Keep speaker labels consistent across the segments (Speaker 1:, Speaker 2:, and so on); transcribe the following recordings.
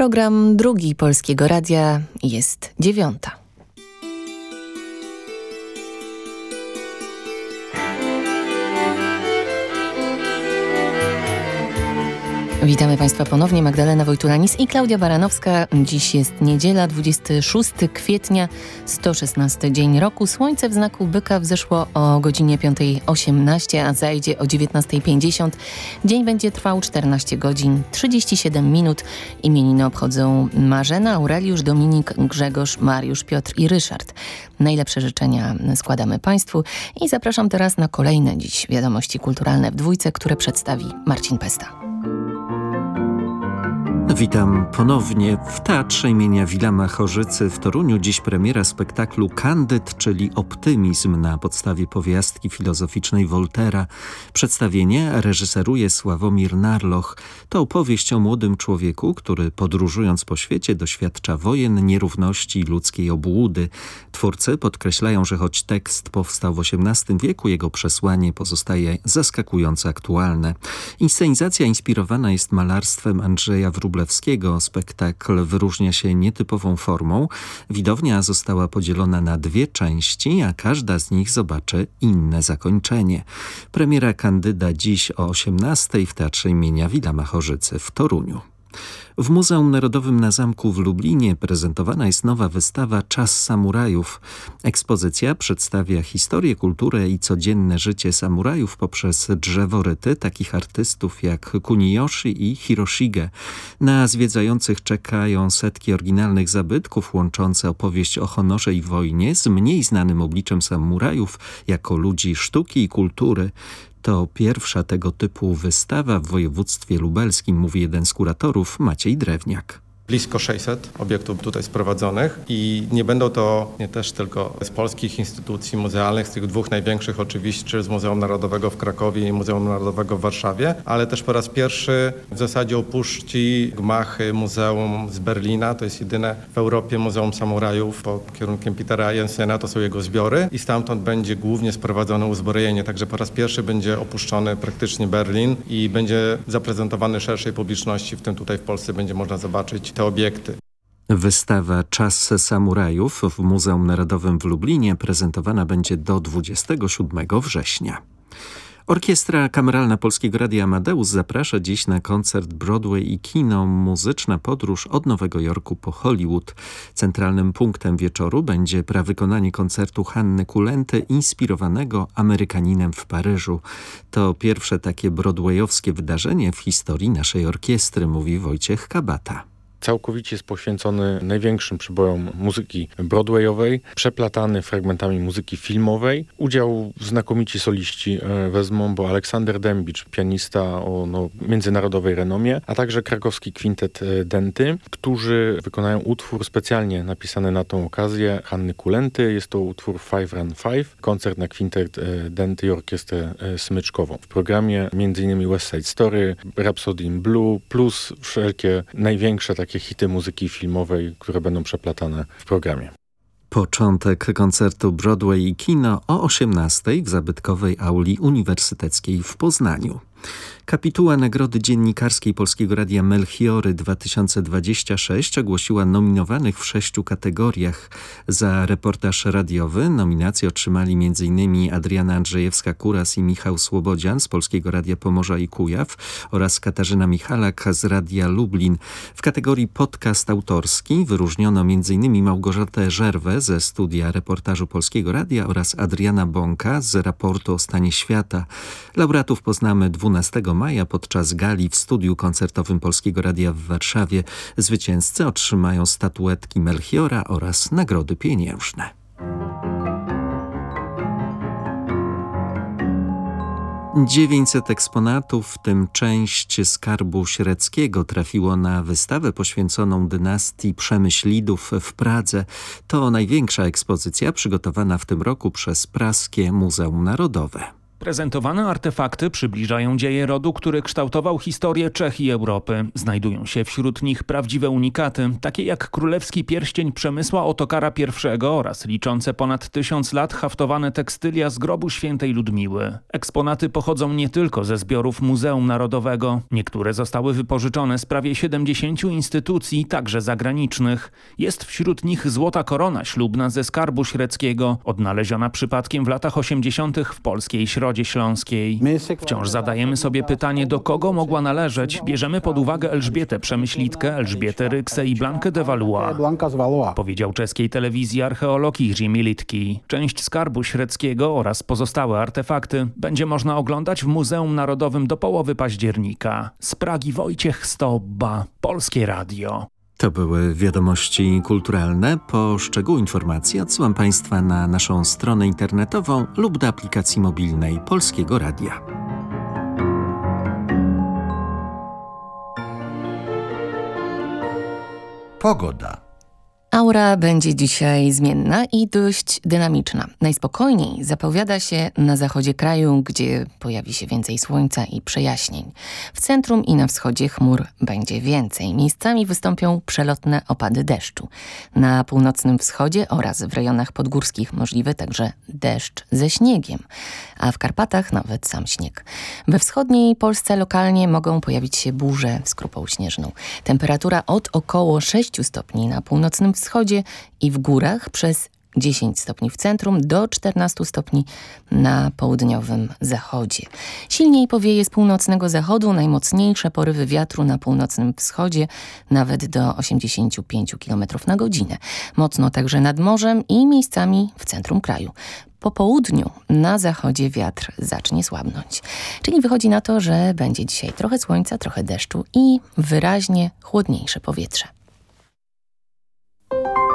Speaker 1: Program drugi Polskiego Radia jest dziewiąta. Witamy Państwa ponownie, Magdalena Wojtulanis i Klaudia Baranowska. Dziś jest niedziela, 26 kwietnia, 116 dzień roku. Słońce w znaku byka wzeszło o godzinie 5.18, a zajdzie o 19.50. Dzień będzie trwał 14 godzin, 37 minut. Imieniny obchodzą Marzena, Aureliusz, Dominik, Grzegorz, Mariusz, Piotr i Ryszard. Najlepsze życzenia składamy Państwu i zapraszam teraz na kolejne dziś wiadomości kulturalne w dwójce, które przedstawi Marcin Pesta.
Speaker 2: Witam ponownie w Teatrze imienia Wilama Chorzycy w Toruniu. Dziś premiera spektaklu Kandyd, czyli optymizm na podstawie powiastki filozoficznej Voltera. Przedstawienie reżyseruje Sławomir Narloch. To opowieść o młodym człowieku, który podróżując po świecie doświadcza wojen, nierówności i ludzkiej obłudy. Twórcy podkreślają, że choć tekst powstał w XVIII wieku, jego przesłanie pozostaje zaskakująco aktualne. Inscenizacja inspirowana jest malarstwem Andrzeja Wróblewskiego spektakl wyróżnia się nietypową formą. Widownia została podzielona na dwie części, a każda z nich zobaczy inne zakończenie. Premiera kandyda dziś o 18 w Teatrze imienia Wilama Chorzycy w Toruniu. W Muzeum Narodowym na Zamku w Lublinie prezentowana jest nowa wystawa Czas samurajów. Ekspozycja przedstawia historię, kulturę i codzienne życie samurajów poprzez drzeworyty takich artystów jak Kuniyoshi i Hiroshige. Na zwiedzających czekają setki oryginalnych zabytków łączące opowieść o honorze i wojnie z mniej znanym obliczem samurajów jako ludzi sztuki i kultury. To pierwsza tego typu wystawa w województwie lubelskim, mówi jeden z kuratorów Maciej Drewniak
Speaker 3: blisko 600 obiektów tutaj sprowadzonych i nie będą to nie też tylko z polskich instytucji muzealnych, z tych dwóch największych oczywiście, z Muzeum Narodowego w Krakowie i Muzeum Narodowego w Warszawie, ale też po raz pierwszy w zasadzie opuści gmachy Muzeum z Berlina, to jest jedyne w Europie Muzeum Samurajów pod kierunkiem Petera Jensena, to są jego zbiory i stamtąd będzie głównie sprowadzone uzbrojenie, także po raz pierwszy będzie opuszczony praktycznie Berlin i będzie zaprezentowany szerszej publiczności, w tym tutaj w Polsce będzie można zobaczyć te obiekty.
Speaker 2: Wystawa Czas Samurajów w Muzeum Narodowym w Lublinie prezentowana będzie do 27 września. Orkiestra Kameralna Polskiego Radia Amadeus zaprasza dziś na koncert Broadway i kino Muzyczna podróż od Nowego Jorku po Hollywood. Centralnym punktem wieczoru będzie prawykonanie koncertu Hanny Kulenty inspirowanego Amerykaninem w Paryżu. To pierwsze takie broadwayowskie wydarzenie w historii naszej orkiestry, mówi Wojciech Kabata
Speaker 4: całkowicie jest poświęcony największym przybojom muzyki broadwayowej, przeplatany fragmentami muzyki filmowej. Udział znakomici soliści e, wezmą, bo Aleksander Dębicz, pianista o no, międzynarodowej renomie, a także krakowski kwintet e, Denty, którzy wykonają utwór specjalnie napisany na tą okazję Hanny Kulenty. Jest to utwór Five Run Five, koncert na kwintet e, Denty i orkiestrę smyczkową. W programie m.in. West Side Story, Rhapsody in Blue, plus wszelkie największe takie takie hity muzyki filmowej, które będą przeplatane w programie.
Speaker 2: Początek koncertu Broadway i kino o 18 w zabytkowej auli uniwersyteckiej w Poznaniu. Kapituła Nagrody Dziennikarskiej Polskiego Radia Melchiory 2026 ogłosiła nominowanych w sześciu kategoriach. Za reportaż radiowy nominacje otrzymali m.in. Adriana Andrzejewska-Kuras i Michał Słobodzian z Polskiego Radia Pomorza i Kujaw oraz Katarzyna Michalak z Radia Lublin. W kategorii podcast autorski wyróżniono m.in. Małgorzatę Żerwę ze studia reportażu Polskiego Radia oraz Adriana Bąka z raportu o stanie świata. Laureatów poznamy 12 maja podczas gali w studiu koncertowym Polskiego Radia w Warszawie zwycięzcy otrzymają statuetki Melchiora oraz nagrody pieniężne. Dziewięćset eksponatów, w tym część skarbu średzkiego, trafiło na wystawę poświęconą dynastii Przemyślidów w Pradze. To największa ekspozycja przygotowana w tym roku przez Praskie Muzeum Narodowe.
Speaker 5: Prezentowane artefakty przybliżają dzieje rodu, który kształtował historię Czech i Europy. Znajdują się wśród nich prawdziwe unikaty, takie jak królewski pierścień Przemysła Otokara I oraz liczące ponad tysiąc lat haftowane tekstylia z grobu świętej Ludmiły. Eksponaty pochodzą nie tylko ze zbiorów Muzeum Narodowego. Niektóre zostały wypożyczone z prawie 70 instytucji, także zagranicznych. Jest wśród nich złota korona ślubna ze skarbu średzkiego, odnaleziona przypadkiem w latach 80. w polskiej Śląskiej. Wciąż zadajemy sobie pytanie, do kogo mogła należeć. Bierzemy pod uwagę Elżbietę Przemyślitkę, Elżbietę Ryksę i Blankę de Valois. Powiedział czeskiej telewizji archeolog Jiří Militki. Część skarbu średzkiego oraz pozostałe artefakty będzie można oglądać w Muzeum Narodowym do połowy października. Z Pragi Wojciech Stobba, Polskie Radio.
Speaker 2: To były wiadomości kulturalne. Po szczegóły informacji odsyłam Państwa na naszą stronę internetową lub do aplikacji mobilnej Polskiego Radia.
Speaker 6: Pogoda.
Speaker 1: Aura będzie dzisiaj zmienna i dość dynamiczna. Najspokojniej zapowiada się na zachodzie kraju, gdzie pojawi się więcej słońca i przejaśnień. W centrum i na wschodzie chmur będzie więcej. Miejscami wystąpią przelotne opady deszczu. Na północnym wschodzie oraz w rejonach podgórskich możliwy także deszcz ze śniegiem, a w Karpatach nawet sam śnieg. We wschodniej Polsce lokalnie mogą pojawić się burze z krupą śnieżną. Temperatura od około 6 stopni na północnym wschodzie i w górach przez 10 stopni w centrum do 14 stopni na południowym zachodzie. Silniej powieje z północnego zachodu, najmocniejsze porywy wiatru na północnym wschodzie nawet do 85 km na godzinę. Mocno także nad morzem i miejscami w centrum kraju. Po południu na zachodzie wiatr zacznie słabnąć. Czyli wychodzi na to, że będzie dzisiaj trochę słońca, trochę deszczu i wyraźnie chłodniejsze powietrze.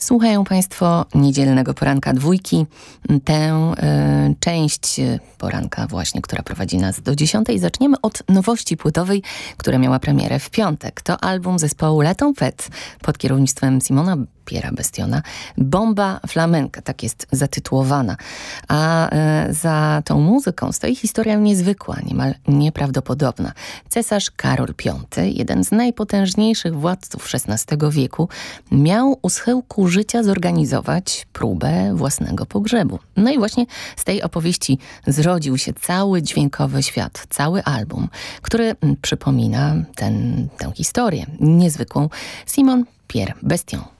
Speaker 1: Słuchają Państwo niedzielnego poranka dwójki. Tę y, część poranka właśnie, która prowadzi nas do dziesiątej. Zaczniemy od nowości płytowej, która miała premierę w piątek. To album zespołu Leton Fett pod kierownictwem Simona Piera Bestiona. Bomba flamenka, tak jest zatytułowana. A e, za tą muzyką stoi historia niezwykła, niemal nieprawdopodobna. Cesarz Karol V, jeden z najpotężniejszych władców XVI wieku, miał u schyłku życia zorganizować próbę własnego pogrzebu. No i właśnie z tej opowieści zrodził się cały dźwiękowy świat, cały album, który przypomina ten, tę historię niezwykłą. Simon Pierre Bestion.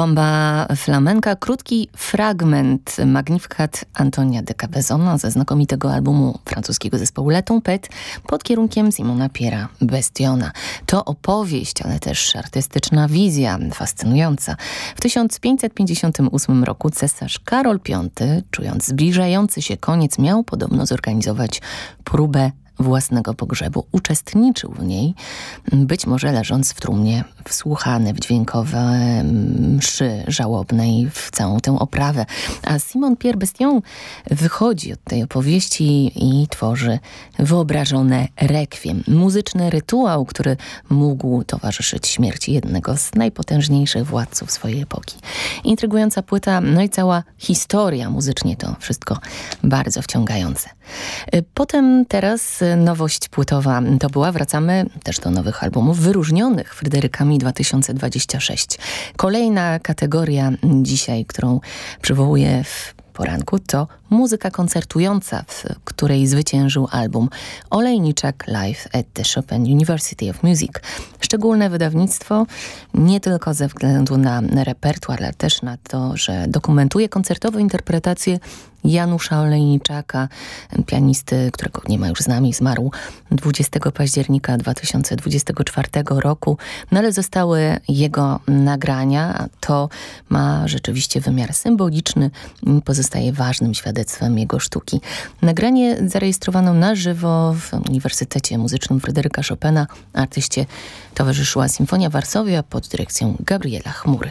Speaker 1: Bomba flamenka, krótki fragment Magnificat Antonia de Cabezona ze znakomitego albumu francuskiego zespołu La Tempête pod kierunkiem Simona Piera Bestiona. To opowieść, ale też artystyczna wizja, fascynująca. W 1558 roku cesarz Karol V, czując zbliżający się koniec, miał podobno zorganizować próbę własnego pogrzebu. Uczestniczył w niej, być może leżąc w trumnie, wsłuchany w dźwiękowe mszy żałobnej, w całą tę oprawę. A Simon Pierre Bestion wychodzi od tej opowieści i tworzy wyobrażone rekwiem. Muzyczny rytuał, który mógł towarzyszyć śmierci jednego z najpotężniejszych władców swojej epoki. Intrygująca płyta, no i cała historia muzycznie to wszystko bardzo wciągające. Potem teraz nowość płytowa to była. Wracamy też do nowych albumów wyróżnionych Fryderykami 2026. Kolejna kategoria dzisiaj, którą przywołuję w poranku, to muzyka koncertująca, w której zwyciężył album Olejniczak Live at the Chopin University of Music. Szczególne wydawnictwo nie tylko ze względu na repertuar, ale też na to, że dokumentuje koncertową interpretację Janusza Olejniczaka, pianisty, którego nie ma już z nami, zmarł 20 października 2024 roku, no ale zostały jego nagrania, a to ma rzeczywiście wymiar symboliczny i pozostaje ważnym świadectwem jego sztuki. Nagranie zarejestrowano na żywo w Uniwersytecie Muzycznym Fryderyka Chopina. Artyście towarzyszyła Symfonia Warszawia pod dyrekcją Gabriela Chmury.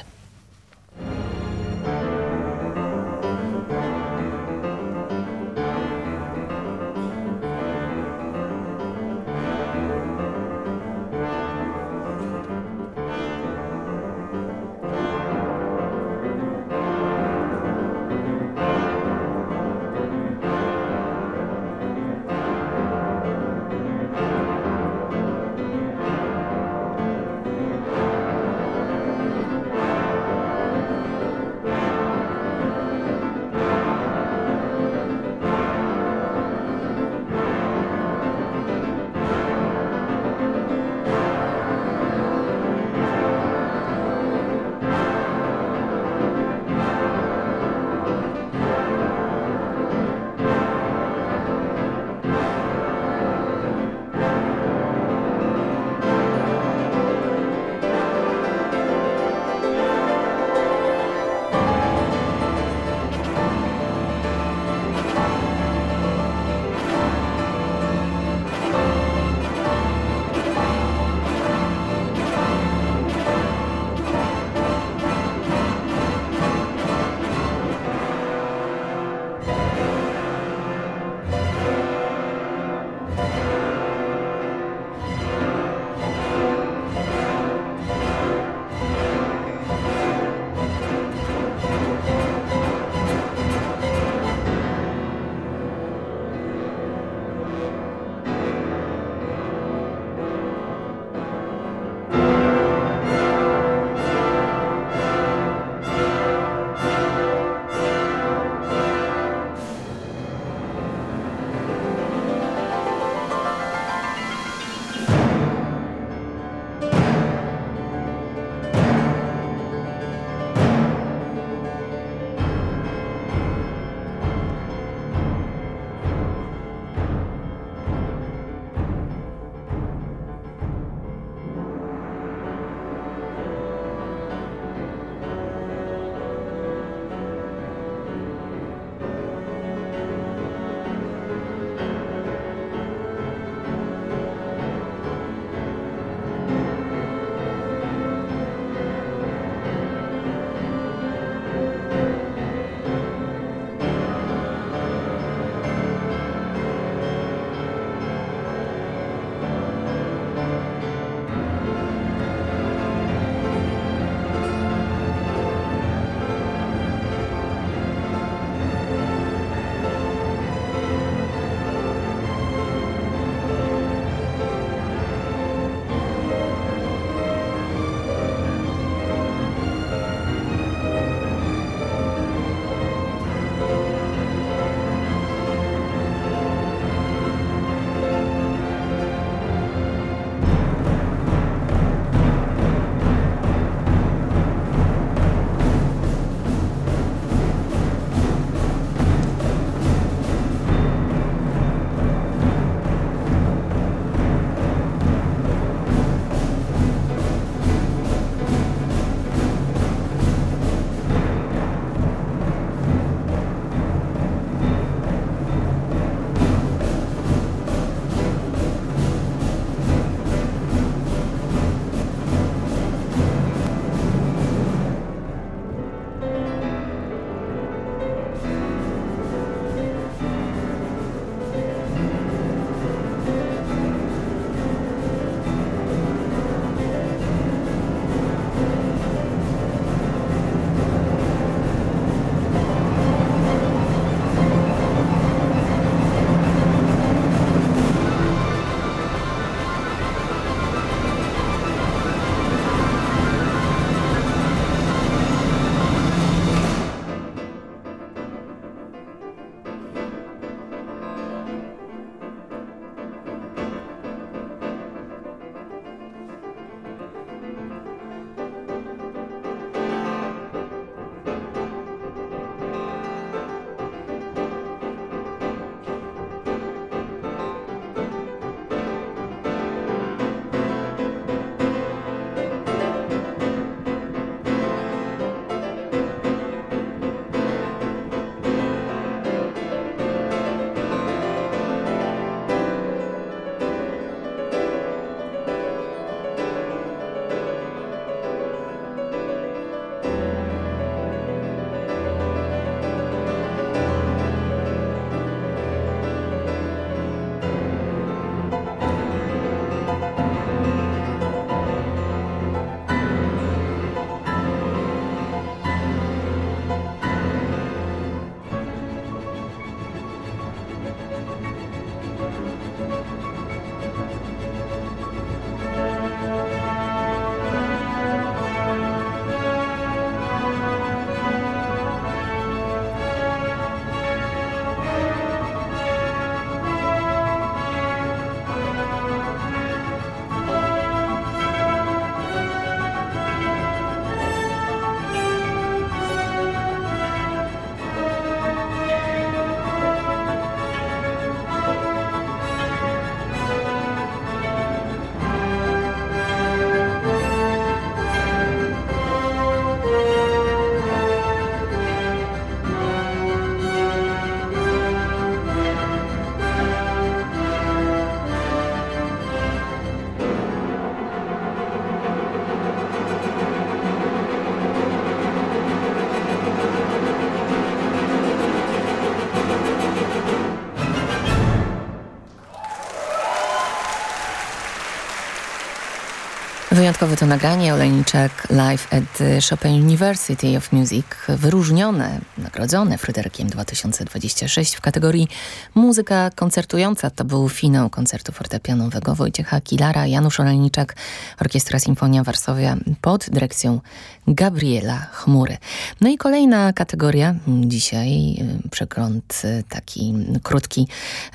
Speaker 1: Wyjątkowe to nagranie Olejniczak Live at Chopin University of Music, wyróżnione, nagrodzone Fryderykiem 2026 w kategorii muzyka koncertująca. To był finał koncertu fortepianowego Wojciecha Kilara, Janusz Olejniczak, Orkiestra Simfonia Warszawia pod dyrekcją Gabriela Chmury. No i kolejna kategoria, dzisiaj y, przegląd y, taki krótki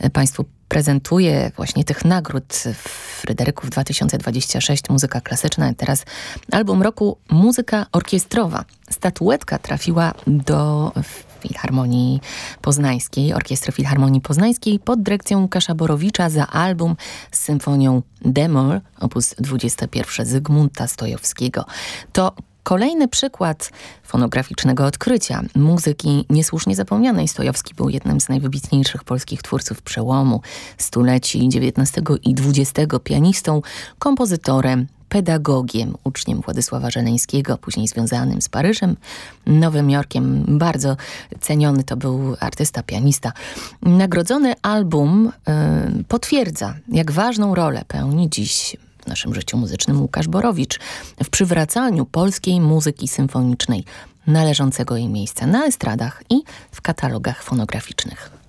Speaker 1: y, Państwu prezentuje właśnie tych nagród Fryderyków 2026 Muzyka Klasyczna. Teraz album roku Muzyka Orkiestrowa. Statuetka trafiła do Filharmonii Poznańskiej, Orkiestry Filharmonii Poznańskiej pod dyrekcją Łukasza Borowicza za album z symfonią Demol, opus 21 Zygmunta Stojowskiego. To Kolejny przykład fonograficznego odkrycia muzyki niesłusznie zapomnianej. Stojowski był jednym z najwybitniejszych polskich twórców przełomu stuleci XIX i XX, pianistą, kompozytorem, pedagogiem, uczniem Władysława Żeleńskiego, później związanym z Paryżem, Nowym Jorkiem. Bardzo ceniony to był artysta, pianista. Nagrodzony album y, potwierdza, jak ważną rolę pełni dziś w naszym życiu muzycznym Łukasz Borowicz w przywracaniu polskiej muzyki symfonicznej należącego jej miejsca na estradach i w katalogach fonograficznych.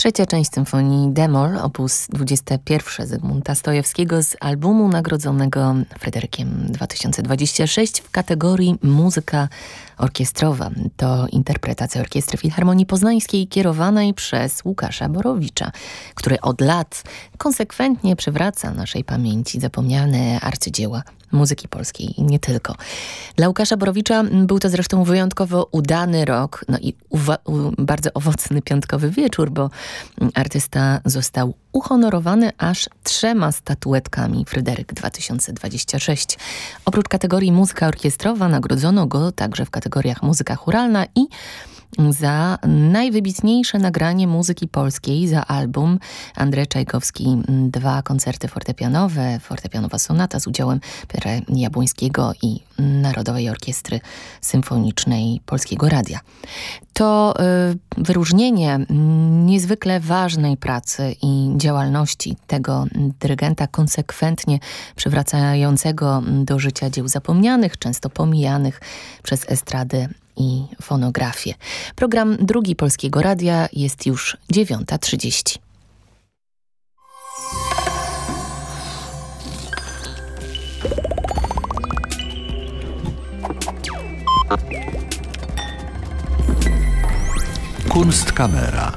Speaker 1: Trzecia część symfonii Demol, opus 21 Zygmunta Stojewskiego z albumu nagrodzonego Fryderykiem 2026 w kategorii muzyka orkiestrowa. To interpretacja Orkiestry Filharmonii Poznańskiej kierowanej przez Łukasza Borowicza, który od lat konsekwentnie przywraca naszej pamięci zapomniane arcydzieła muzyki polskiej i nie tylko. Dla Łukasza Borowicza był to zresztą wyjątkowo udany rok, no i bardzo owocny piątkowy wieczór, bo artysta został uhonorowany aż trzema statuetkami Fryderyk 2026. Oprócz kategorii muzyka orkiestrowa nagrodzono go także w kategoriach muzyka churalna i za najwybitniejsze nagranie muzyki polskiej za album Andrzej Czajkowski dwa koncerty fortepianowe, fortepianowa sonata z udziałem Piotra Jabłońskiego i Narodowej Orkiestry Symfonicznej Polskiego Radia. To y, wyróżnienie niezwykle ważnej pracy i działalności tego dyrygenta konsekwentnie przywracającego do życia dzieł zapomnianych, często pomijanych przez estradę i fonografię. Program Drugi Polskiego Radia jest już 9.30.
Speaker 6: Kunstkamera.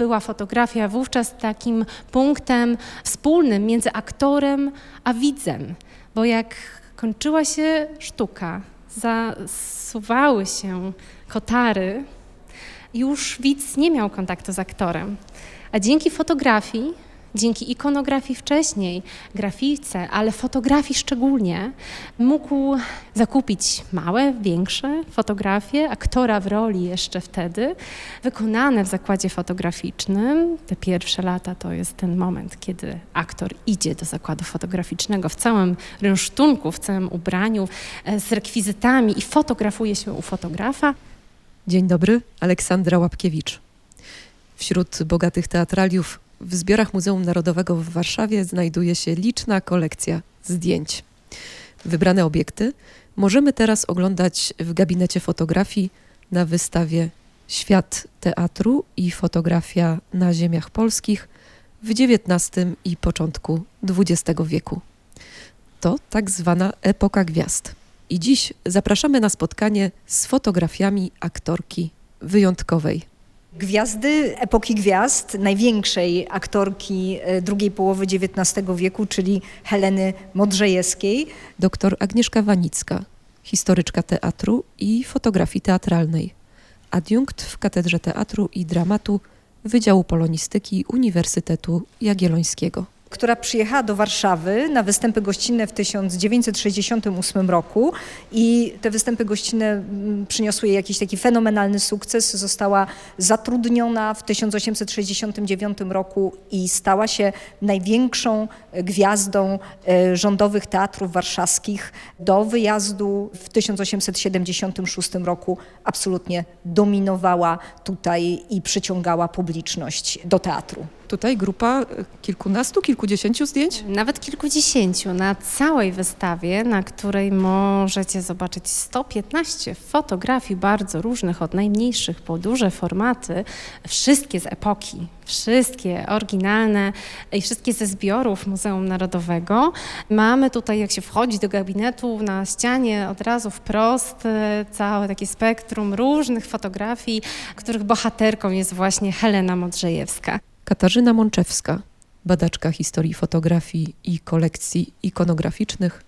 Speaker 7: była fotografia wówczas takim punktem wspólnym między aktorem a widzem bo jak kończyła się sztuka, zasuwały się kotary, już widz nie miał kontaktu z aktorem. A dzięki fotografii dzięki ikonografii wcześniej, grafice, ale fotografii szczególnie, mógł zakupić małe, większe fotografie aktora w roli jeszcze wtedy, wykonane w zakładzie fotograficznym. Te pierwsze lata to jest ten moment, kiedy aktor idzie do zakładu fotograficznego w całym rynsztunku, w całym ubraniu, e, z rekwizytami i fotografuje się u fotografa.
Speaker 8: Dzień dobry, Aleksandra Łapkiewicz. Wśród bogatych teatraliów w zbiorach Muzeum Narodowego w Warszawie znajduje się liczna kolekcja zdjęć. Wybrane obiekty możemy teraz oglądać w gabinecie fotografii na wystawie Świat teatru i fotografia na ziemiach polskich w XIX i początku XX wieku. To tak zwana epoka gwiazd. I dziś zapraszamy na spotkanie z fotografiami aktorki wyjątkowej
Speaker 9: Gwiazdy epoki gwiazd, największej aktorki e, drugiej połowy XIX wieku, czyli Heleny Modrzejewskiej.
Speaker 8: Doktor Agnieszka Wanicka, historyczka teatru i fotografii teatralnej. Adiunkt w Katedrze Teatru i Dramatu Wydziału Polonistyki Uniwersytetu Jagiellońskiego
Speaker 9: która przyjechała do Warszawy na występy gościnne w 1968 roku i te występy gościnne mm, przyniosły jej jakiś taki fenomenalny sukces. Została zatrudniona w 1869 roku i stała się największą gwiazdą e, rządowych teatrów warszawskich. Do wyjazdu w 1876 roku absolutnie dominowała tutaj i przyciągała publiczność do teatru.
Speaker 8: Tutaj grupa kilkunastu, kilkudziesięciu zdjęć?
Speaker 7: Nawet kilkudziesięciu. Na całej wystawie, na której możecie zobaczyć 115 fotografii bardzo różnych, od najmniejszych po duże formaty, wszystkie z epoki, wszystkie oryginalne i wszystkie ze zbiorów Muzeum Narodowego. Mamy tutaj, jak się wchodzi do gabinetu, na ścianie od razu wprost e, całe takie spektrum różnych fotografii, których bohaterką jest właśnie Helena Modrzejewska.
Speaker 8: Katarzyna Mączewska, badaczka historii fotografii i kolekcji ikonograficznych,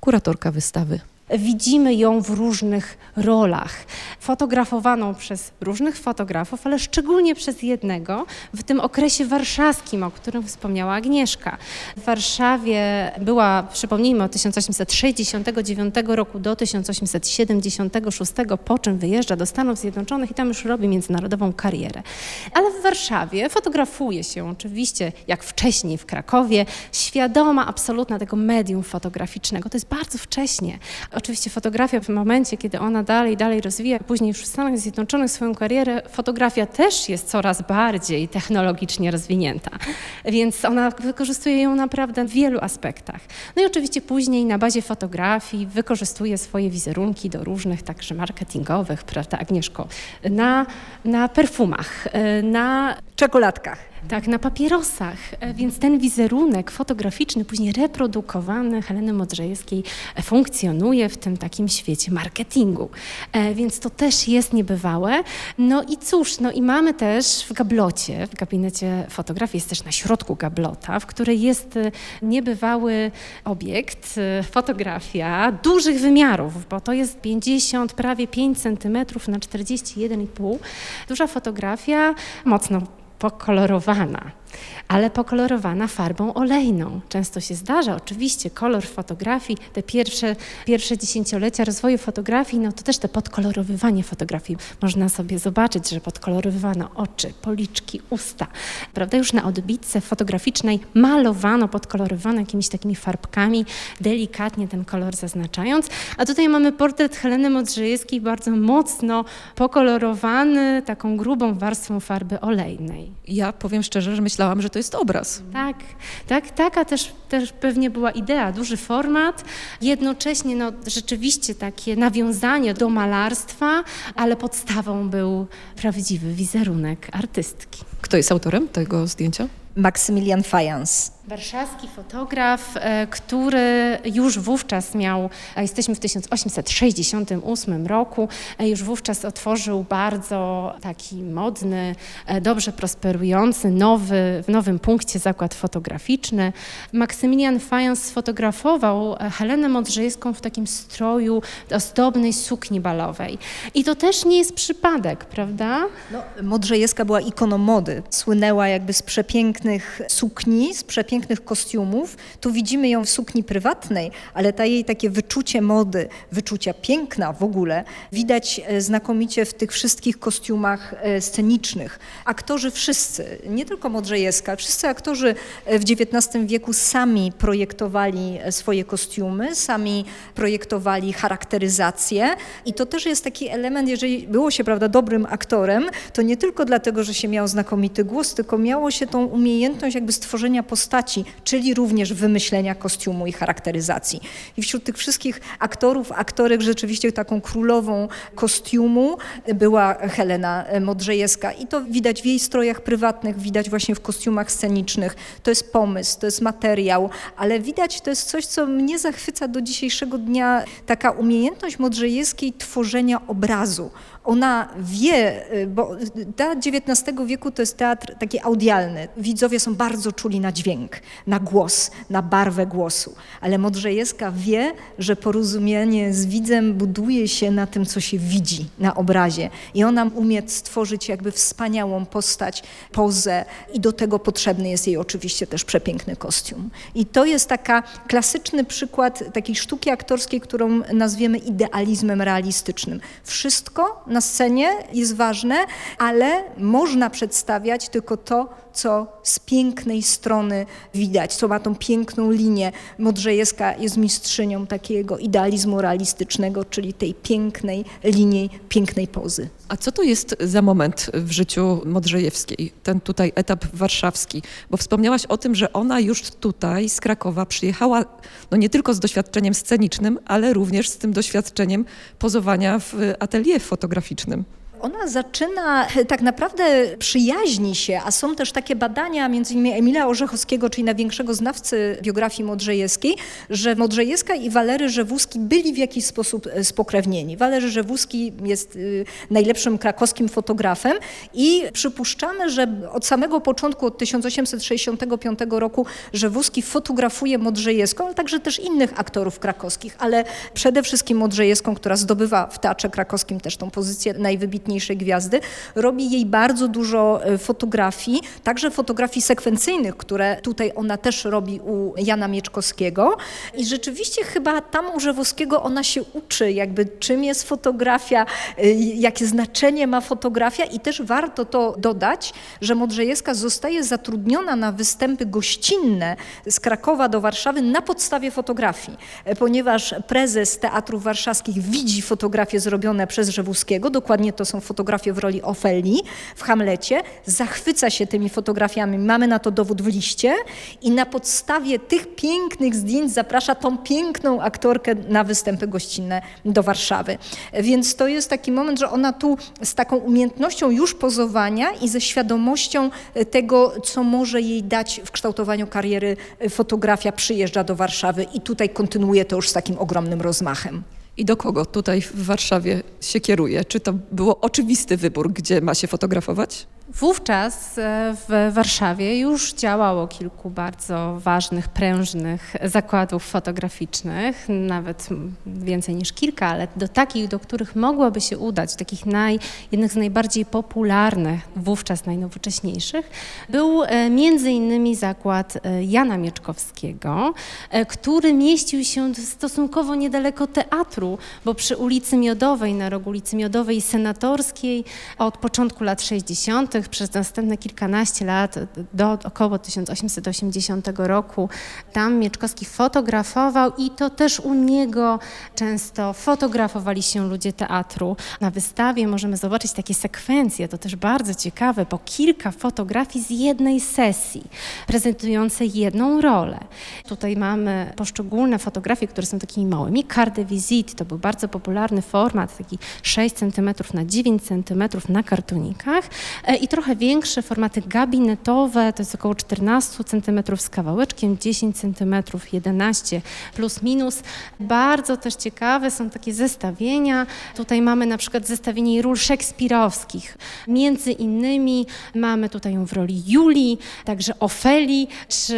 Speaker 8: kuratorka wystawy
Speaker 7: widzimy ją w różnych rolach. Fotografowaną przez różnych fotografów, ale szczególnie przez jednego w tym okresie warszawskim, o którym wspomniała Agnieszka. W Warszawie była, przypomnijmy, od 1869 roku do 1876, po czym wyjeżdża do Stanów Zjednoczonych i tam już robi międzynarodową karierę. Ale w Warszawie fotografuje się oczywiście, jak wcześniej w Krakowie, świadoma, absolutna tego medium fotograficznego. To jest bardzo wcześnie Oczywiście fotografia w momencie, kiedy ona dalej, dalej rozwija, później już w Stanach Zjednoczonych swoją karierę, fotografia też jest coraz bardziej technologicznie rozwinięta, więc ona wykorzystuje ją naprawdę w wielu aspektach. No i oczywiście później na bazie fotografii wykorzystuje swoje wizerunki do różnych także marketingowych, prawda Agnieszko, na, na perfumach, na
Speaker 9: czekoladkach.
Speaker 7: Tak, na papierosach. E, więc ten wizerunek fotograficzny, później reprodukowany Heleny Modrzejewskiej e, funkcjonuje w tym takim świecie marketingu. E, więc to też jest niebywałe. No i cóż, no i mamy też w gablocie, w gabinecie fotografii jest też na środku gablota, w której jest niebywały obiekt, fotografia dużych wymiarów, bo to jest 50, prawie 5 centymetrów na 41,5. Duża fotografia, mocno pokolorowana ale pokolorowana farbą olejną. Często się zdarza, oczywiście, kolor fotografii, te pierwsze, pierwsze dziesięciolecia rozwoju fotografii, no to też te podkolorowywanie fotografii. Można sobie zobaczyć, że podkolorowywano oczy, policzki, usta, prawda? Już na odbitce fotograficznej malowano, podkolorowano jakimiś takimi farbkami, delikatnie ten kolor zaznaczając. A tutaj mamy portret Heleny Modrzejewskiej bardzo mocno pokolorowany taką grubą warstwą farby olejnej.
Speaker 8: Ja powiem szczerze, że myślałam, że to jest obraz.
Speaker 7: Tak, tak, taka też, też pewnie była idea, duży format, jednocześnie no, rzeczywiście takie nawiązanie do malarstwa, ale podstawą był prawdziwy wizerunek artystki.
Speaker 8: Kto jest autorem tego zdjęcia?
Speaker 9: Maksymilian Fajans.
Speaker 7: Warszawski fotograf, e, który już wówczas miał, jesteśmy w 1868 roku, e, już wówczas otworzył bardzo taki modny, e, dobrze prosperujący, nowy, w nowym punkcie zakład fotograficzny. Maksymilian Fajans sfotografował Helenę Modrzejewską w takim stroju ozdobnej sukni balowej. I to też nie jest przypadek, prawda?
Speaker 9: No, Modrzejewska była ikoną mody. Słynęła jakby z przepięknych sukni, z przepięknych pięknych kostiumów. Tu widzimy ją w sukni prywatnej, ale ta jej takie wyczucie mody, wyczucia piękna w ogóle widać e, znakomicie w tych wszystkich kostiumach e, scenicznych. Aktorzy wszyscy, nie tylko Modrzejewska, wszyscy aktorzy e, w XIX wieku sami projektowali swoje kostiumy, sami projektowali charakteryzację i to też jest taki element, jeżeli było się prawda, dobrym aktorem, to nie tylko dlatego, że się miał znakomity głos, tylko miało się tą umiejętność jakby stworzenia postaci postaci, czyli również wymyślenia kostiumu i charakteryzacji. I wśród tych wszystkich aktorów, aktorek rzeczywiście taką królową kostiumu była Helena Modrzejewska i to widać w jej strojach prywatnych, widać właśnie w kostiumach scenicznych. To jest pomysł, to jest materiał, ale widać, to jest coś, co mnie zachwyca do dzisiejszego dnia, taka umiejętność Modrzejewskiej tworzenia obrazu ona wie, bo teatr XIX wieku to jest teatr taki audialny. Widzowie są bardzo czuli na dźwięk, na głos, na barwę głosu. Ale Modrzejewska wie, że porozumienie z widzem buduje się na tym, co się widzi na obrazie. I ona umie stworzyć jakby wspaniałą postać, pozę i do tego potrzebny jest jej oczywiście też przepiękny kostium. I to jest taka klasyczny przykład takiej sztuki aktorskiej, którą nazwiemy idealizmem realistycznym. Wszystko na scenie jest ważne, ale można przedstawiać tylko to, co z pięknej strony widać, co ma tą piękną linię. Modrzejewska jest mistrzynią takiego idealizmu realistycznego, czyli tej pięknej linii, pięknej pozy.
Speaker 8: A co to jest za moment w życiu Modrzejewskiej, ten tutaj etap warszawski? Bo wspomniałaś o tym, że ona już tutaj z Krakowa przyjechała no nie tylko z doświadczeniem scenicznym, ale również z tym doświadczeniem pozowania w atelier fotograficznym.
Speaker 9: Ona zaczyna tak naprawdę przyjaźni się, a są też takie badania, między innymi Emila Orzechowskiego, czyli największego znawcy biografii Modrzejewskiej, że Modrzejewska i Walery Żewuski byli w jakiś sposób e, spokrewnieni. Walery Żewuski jest y, najlepszym krakowskim fotografem i przypuszczamy, że od samego początku, od 1865 roku Żewuski fotografuje Modrzejewską, ale także też innych aktorów krakowskich, ale przede wszystkim Modrzejewską, która zdobywa w Teatrze Krakowskim też tą pozycję najwybitniejszą najwybitniejszej gwiazdy. Robi jej bardzo dużo e, fotografii, także fotografii sekwencyjnych, które tutaj ona też robi u Jana Mieczkowskiego. I rzeczywiście chyba tam u Rzewowskiego ona się uczy, jakby czym jest fotografia, e, jakie znaczenie ma fotografia i też warto to dodać, że Modrzejewska zostaje zatrudniona na występy gościnne z Krakowa do Warszawy na podstawie fotografii, e, ponieważ prezes Teatrów Warszawskich widzi fotografie zrobione przez Rzewuskiego, dokładnie to są fotografie w roli Ofelii w Hamlecie, zachwyca się tymi fotografiami, mamy na to dowód w liście i na podstawie tych pięknych zdjęć zaprasza tą piękną aktorkę na występy gościnne do Warszawy. Więc to jest taki moment, że ona tu z taką umiejętnością już pozowania i ze świadomością tego, co może jej dać w kształtowaniu kariery fotografia, przyjeżdża do Warszawy i tutaj kontynuuje to już z takim ogromnym rozmachem.
Speaker 8: I do kogo tutaj w Warszawie się kieruje? Czy to było oczywisty wybór, gdzie ma się fotografować?
Speaker 7: Wówczas e, w Warszawie już działało kilku bardzo ważnych, prężnych zakładów fotograficznych, nawet więcej niż kilka, ale do takich, do których mogłoby się udać, takich naj, jednych z najbardziej popularnych, wówczas najnowocześniejszych, był e, między innymi zakład e, Jana Mieczkowskiego, który mieścił się stosunkowo niedaleko teatru, bo przy ulicy Miodowej, na rogu ulicy Miodowej i Senatorskiej od początku lat 60 przez następne kilkanaście lat, do około 1880 roku, tam Mieczkowski fotografował i to też u niego często fotografowali się ludzie teatru. Na wystawie możemy zobaczyć takie sekwencje, to też bardzo ciekawe, po kilka fotografii z jednej sesji, prezentujące jedną rolę. Tutaj mamy poszczególne fotografie, które są takimi małymi carte visite, to był bardzo popularny format, taki 6 cm na 9 cm na kartonikach e, i trochę większe formaty gabinetowe, to jest około 14 cm z kawałeczkiem, 10 cm, 11 plus minus. Bardzo też ciekawe są takie zestawienia. Tutaj mamy na przykład zestawienie ról szekspirowskich. Między innymi mamy tutaj ją w roli Julii, także Ofeli czy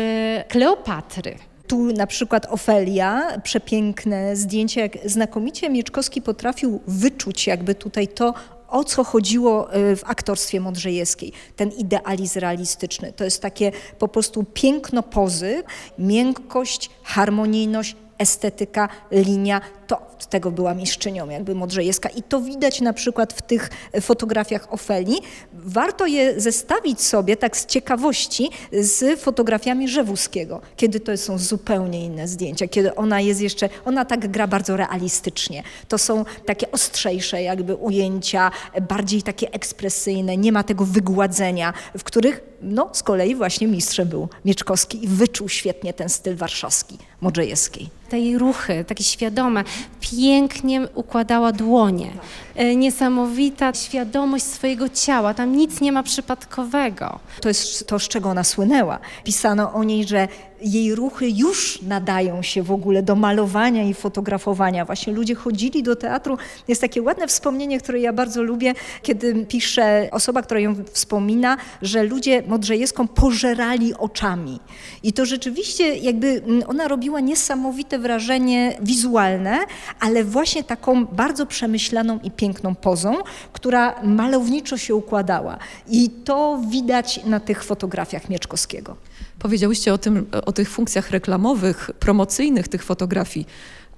Speaker 7: Kleopatry.
Speaker 9: Tu na przykład Ofelia, przepiękne zdjęcie, jak znakomicie Mieczkowski potrafił wyczuć jakby tutaj to, o co chodziło y, w aktorstwie Modrzejewskiej. Ten idealizm realistyczny. To jest takie po prostu piękno pozy, miękkość, harmonijność, estetyka, linia, to tego była mistrzynią jakby Modrzejewska i to widać na przykład w tych fotografiach Ofeli. Warto je zestawić sobie tak z ciekawości z fotografiami Rzewuskiego, kiedy to są zupełnie inne zdjęcia, kiedy ona jest jeszcze, ona tak gra bardzo realistycznie. To są takie ostrzejsze jakby ujęcia, bardziej takie ekspresyjne, nie ma tego wygładzenia, w których no z kolei właśnie mistrzem był Mieczkowski i wyczuł świetnie ten styl warszawski Modrzejewskiej.
Speaker 7: Tej ruchy, takie świadome, pięknie układała dłonie. E, niesamowita świadomość swojego ciała, tam nic nie ma przypadkowego.
Speaker 9: To jest to, z czego ona słynęła. Pisano o niej, że jej ruchy już nadają się w ogóle do malowania i fotografowania. Właśnie ludzie chodzili do teatru. Jest takie ładne wspomnienie, które ja bardzo lubię, kiedy pisze osoba, która ją wspomina, że ludzie Modrzejewską pożerali oczami. I to rzeczywiście jakby mm, ona robiła niesamowite wrażenie wizualne, ale właśnie taką bardzo przemyślaną i piękną pozą, która malowniczo się układała. I to widać na tych fotografiach Mieczkowskiego.
Speaker 8: Powiedziałyście o, tym, o tych funkcjach reklamowych, promocyjnych tych fotografii.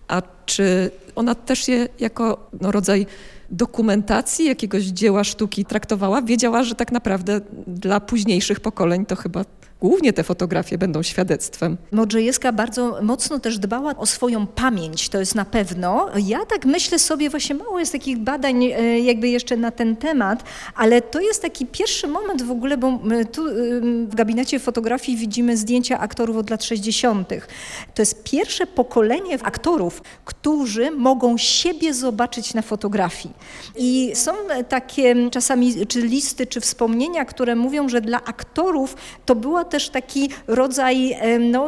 Speaker 8: A czy ona też je jako no, rodzaj dokumentacji jakiegoś dzieła sztuki traktowała? Wiedziała, że tak naprawdę dla późniejszych pokoleń to chyba głównie te fotografie będą świadectwem.
Speaker 9: Modrzejewska bardzo mocno też dbała o swoją pamięć, to jest na pewno. Ja tak myślę sobie, właśnie mało jest takich badań e, jakby jeszcze na ten temat, ale to jest taki pierwszy moment w ogóle, bo tu w gabinecie fotografii widzimy zdjęcia aktorów od lat 60. To jest pierwsze pokolenie aktorów, którzy mogą siebie zobaczyć na fotografii. I są takie czasami czy listy, czy wspomnienia, które mówią, że dla aktorów to była też taki rodzaj no,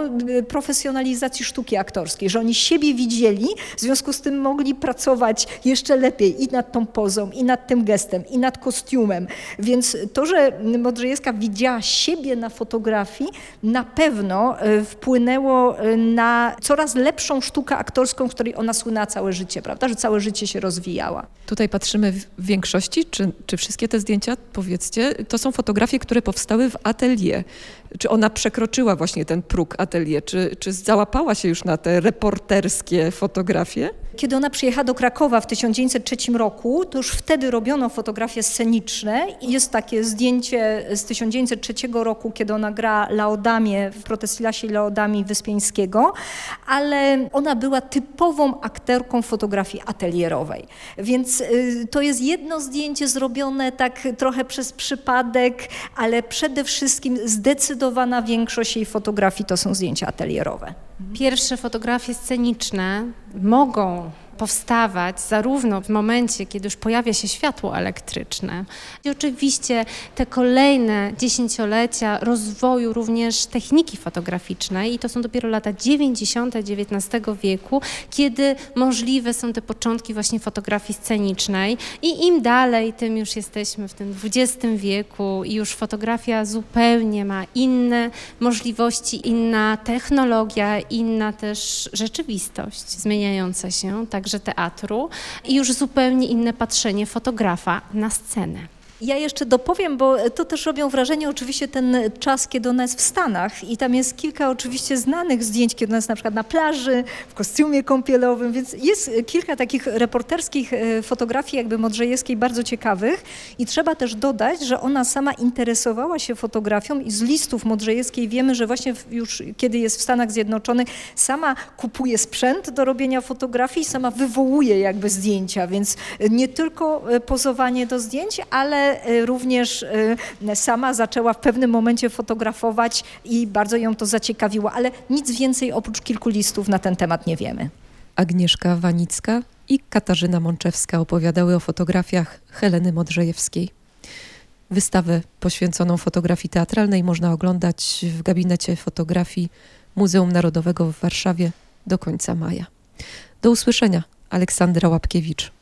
Speaker 9: profesjonalizacji sztuki aktorskiej, że oni siebie widzieli, w związku z tym mogli pracować jeszcze lepiej i nad tą pozą, i nad tym gestem, i nad kostiumem. Więc to, że Modrzejewska widziała siebie na fotografii, na pewno e, wpłynęło e, na coraz lepszą sztukę aktorską, której ona słynęła całe życie, prawda, że całe życie się rozwijała.
Speaker 8: Tutaj patrzymy w większości, czy, czy wszystkie te zdjęcia, powiedzcie, to są fotografie, które powstały w atelier. Czy ona przekroczyła właśnie ten próg atelier? Czy, czy załapała się już na te reporterskie fotografie?
Speaker 9: Kiedy ona przyjechała do Krakowa w 1903 roku, to już wtedy robiono fotografie sceniczne. Jest takie zdjęcie z 1903 roku, kiedy ona gra Laodamię w Protestilasie Laodamii Wyspiańskiego, ale ona była typową aktorką fotografii atelierowej. Więc y, to jest jedno zdjęcie zrobione tak trochę przez przypadek, ale przede wszystkim zdecydowana większość jej fotografii to są zdjęcia atelierowe.
Speaker 7: Pierwsze fotografie sceniczne mogą powstawać zarówno w momencie, kiedy już pojawia się światło elektryczne. I oczywiście te kolejne dziesięciolecia rozwoju również techniki fotograficznej i to są dopiero lata 90. XIX wieku, kiedy możliwe są te początki właśnie fotografii scenicznej i im dalej, tym już jesteśmy w tym XX wieku i już fotografia zupełnie ma inne możliwości, inna technologia, inna też rzeczywistość zmieniająca się, także teatru i już zupełnie inne patrzenie fotografa na scenę.
Speaker 9: Ja jeszcze dopowiem, bo to też robią wrażenie oczywiście ten czas, kiedy ona jest w Stanach i tam jest kilka oczywiście znanych zdjęć, kiedy ona jest na przykład na plaży, w kostiumie kąpielowym, więc jest kilka takich reporterskich e, fotografii jakby Modrzejewskiej bardzo ciekawych. I trzeba też dodać, że ona sama interesowała się fotografią i z listów Modrzejewskiej wiemy, że właśnie już kiedy jest w Stanach Zjednoczonych sama kupuje sprzęt do robienia fotografii, sama wywołuje jakby zdjęcia, więc nie tylko e, pozowanie do zdjęć, ale E, również e, sama zaczęła w pewnym momencie fotografować i bardzo ją to zaciekawiło, ale nic więcej oprócz kilku listów na ten temat nie wiemy.
Speaker 8: Agnieszka Wanicka i Katarzyna Mączewska opowiadały o fotografiach Heleny Modrzejewskiej. Wystawę poświęconą fotografii teatralnej można oglądać w gabinecie fotografii Muzeum Narodowego w Warszawie do końca maja. Do usłyszenia. Aleksandra Łapkiewicz.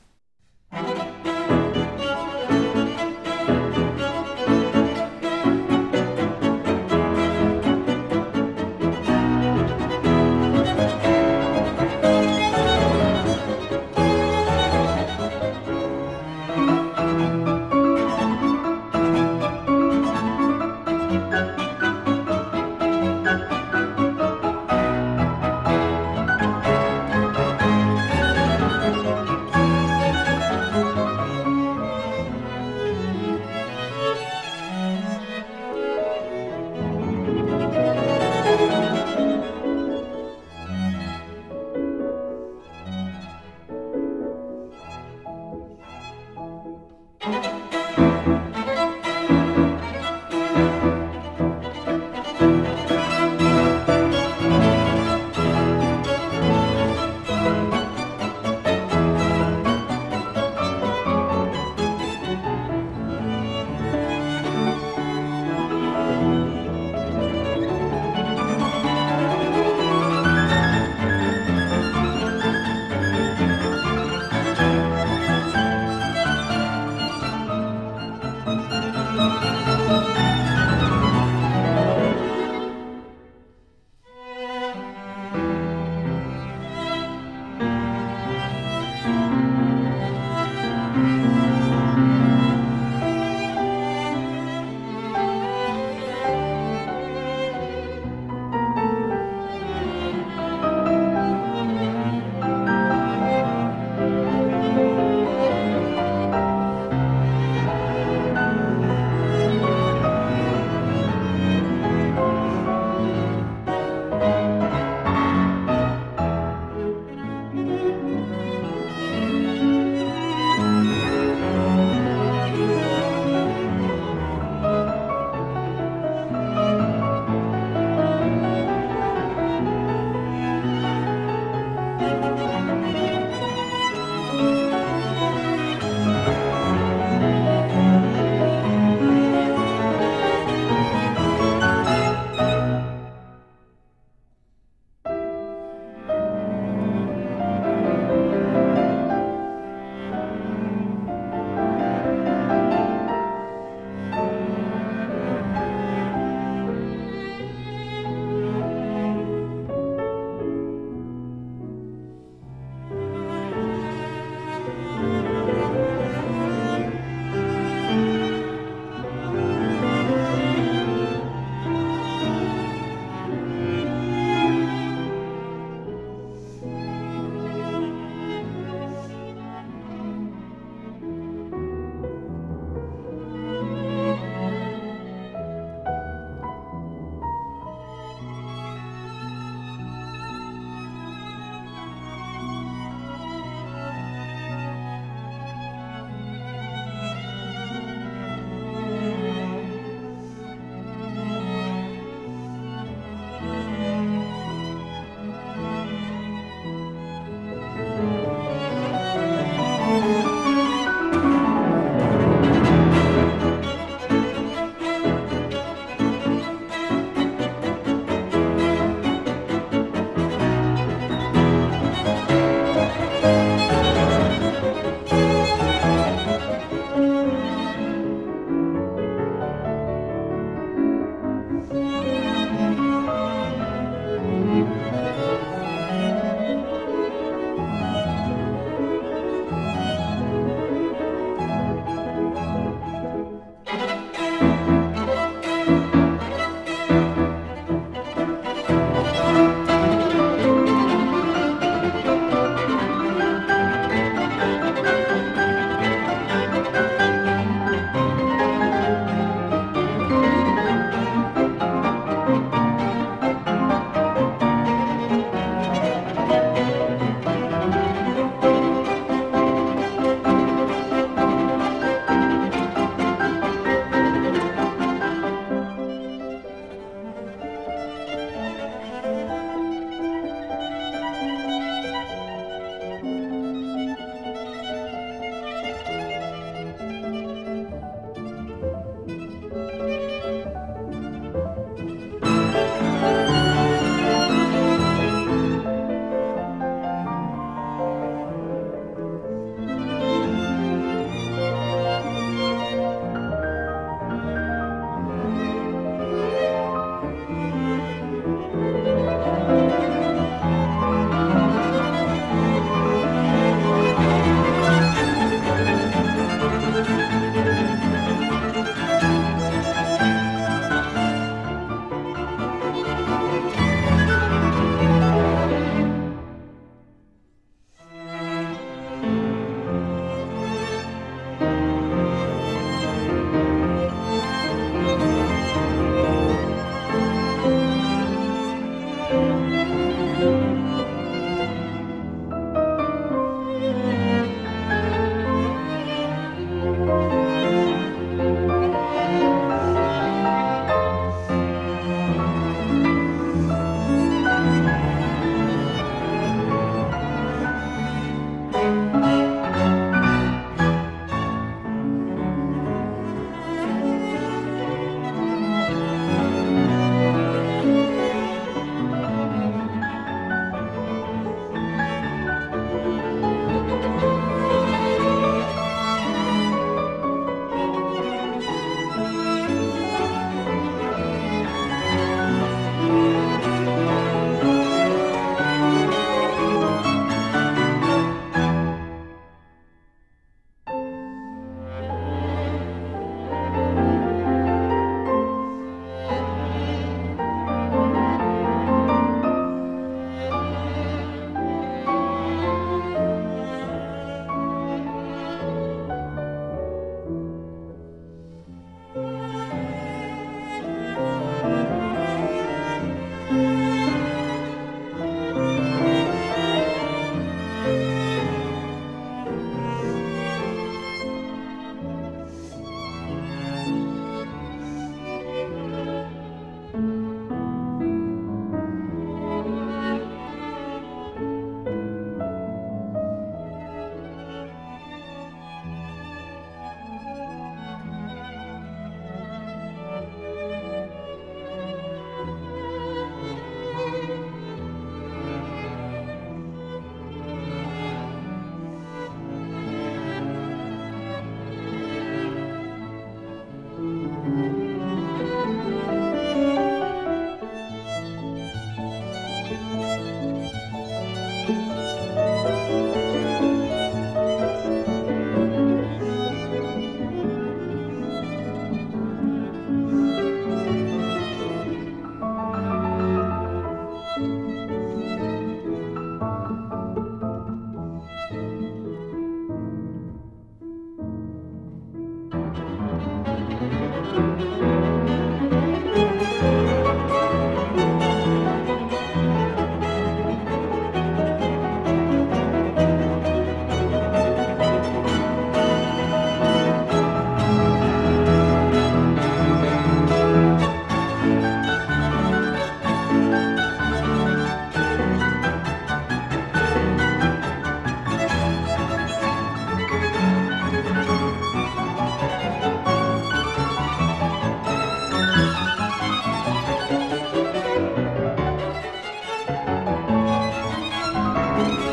Speaker 10: Thank you.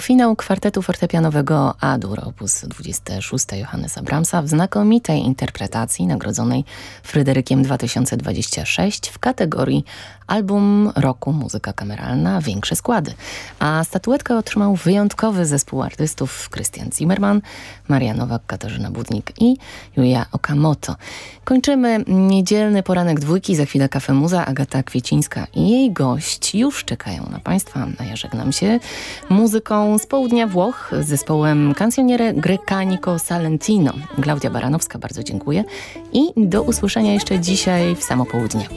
Speaker 10: Finał kwartetu fortepianowego A-dur op. 26 Johannesa Brahmsa w znakomitej interpretacji nagrodzonej Fryderykiem 2026 w kategorii Album Roku Muzyka Kameralna Większe Składy. A statuetkę otrzymał wyjątkowy zespół artystów Krystian Zimmerman, Maria Nowak, Katarzyna Budnik i Julia Okamoto. Kończymy niedzielny poranek dwójki, za chwilę kafe Muza, Agata Kwiecińska i jej gość już czekają na Państwa, a ja żegnam się muzyką z południa Włoch zespołem Canzoniere Grecanico Salentino. Klaudia Baranowska, bardzo dziękuję i do usłyszenia jeszcze dzisiaj w samo południe.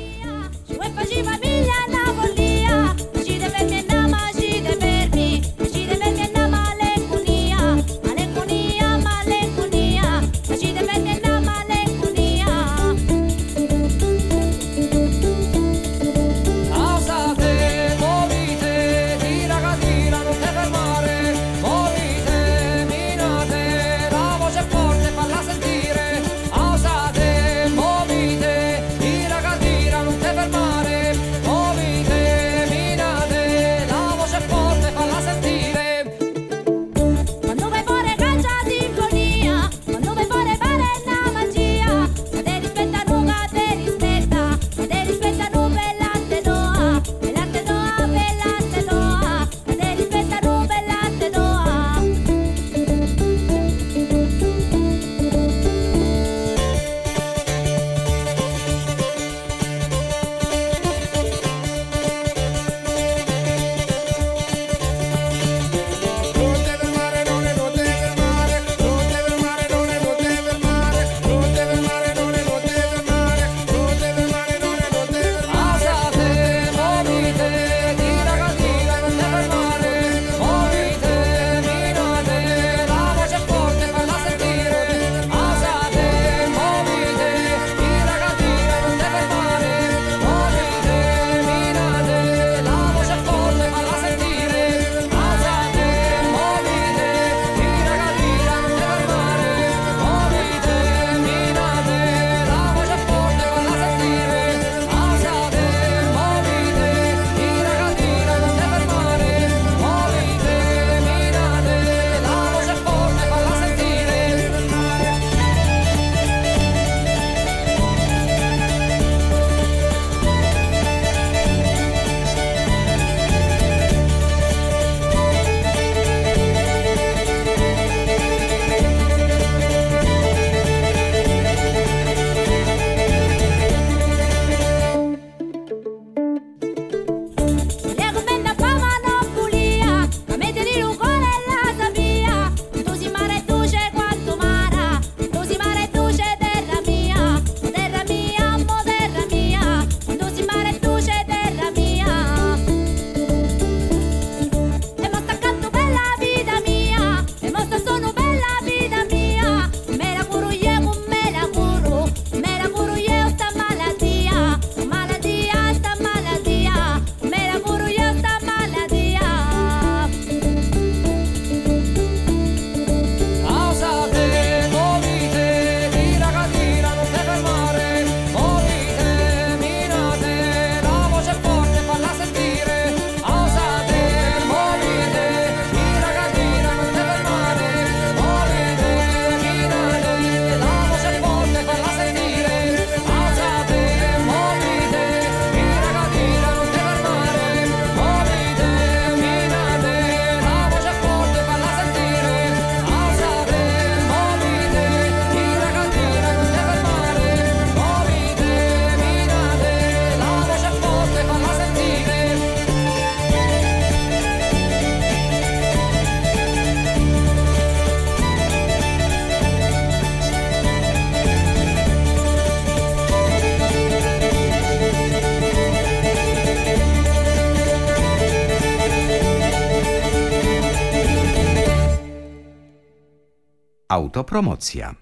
Speaker 11: Autopromocja.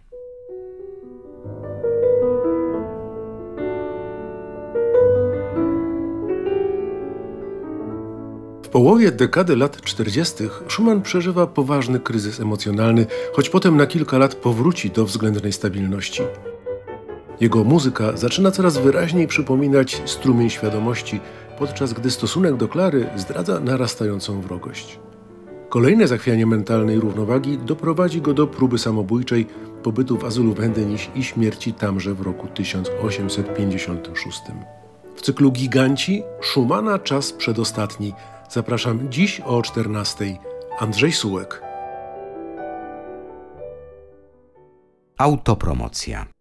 Speaker 12: W połowie dekady lat 40. Schumann przeżywa poważny kryzys emocjonalny, choć potem na kilka lat powróci do względnej stabilności. Jego muzyka zaczyna coraz wyraźniej przypominać strumień świadomości, podczas gdy stosunek do Klary zdradza narastającą wrogość. Kolejne zachwianie mentalnej równowagi doprowadzi go do próby samobójczej, pobytu w azylu Wendyniś i śmierci tamże w roku 1856. W cyklu Giganci Schumana czas przedostatni. Zapraszam dziś o 14. Andrzej Sułek.
Speaker 11: Autopromocja.